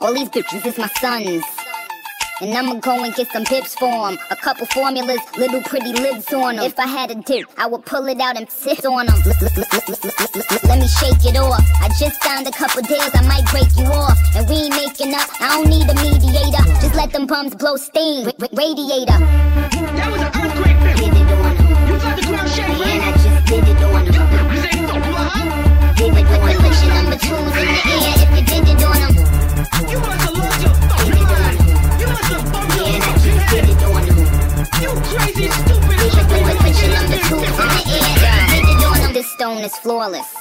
All these bitches is my sons. And I'ma go and get some pips for 'em. A couple formulas, little pretty lids on 'em. If I had a dip, I would pull it out and sit on 'em. Let me shake it off. I just signed a couple deals, I might break you off. And we ain't making up, I don't need a mediator. Just let them bums blow steam. Ra- radiator. That was an earthquake, bitch. Did it on 'em. You thought the ground shake, right? I just did it on. cool in the air. Yeah. Thinking doing this stone is flawless.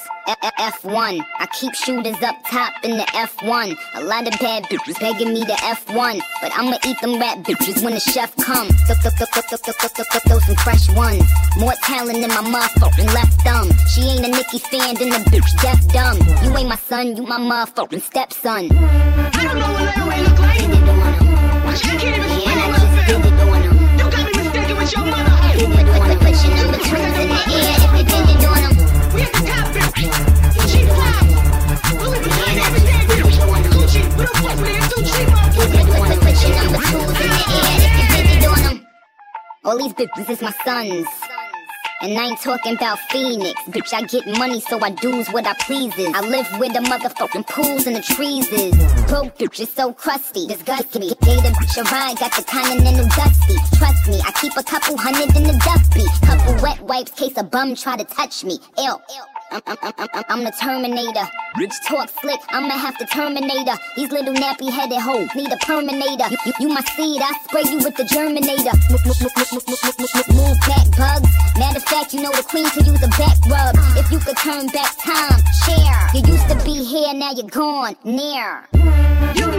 F1. I keep shooters up top in the F1. A lot of bad bitches begging me to F1. But I'ma eat them rat bitches when the chef come. Throw some fresh ones. More talent than my motherfucking left thumb. She ain't a Nicki fan, then the bitch deaf dumb. You ain't my son, you my motherfucking stepson. I don't know what Larry look like. I can't even All these bitches is my sons. And I ain't talking about Phoenix. Bitch, I get money, so I do's what I pleases. I live where the motherfucking pools and the trees is. Broke bitch is so crusty, disgust me. Gave the bitch a ride, got the continental dusty. Trust me, I keep a couple hundred in the dusty. Couple wet wipes, case a bum try to touch me. Ew. I'm, I'm, I'm, I'm, the Terminator. Rich talk slick, I'ma have to Terminator. These little nappy headed hoes need a Terminator. You, you, you my seed, I spray you with the Germinator. Move back, bugs. Matter of fact, you know the queen could use a back rub. If you could turn back time, share. You used to be here, now you're gone, near. You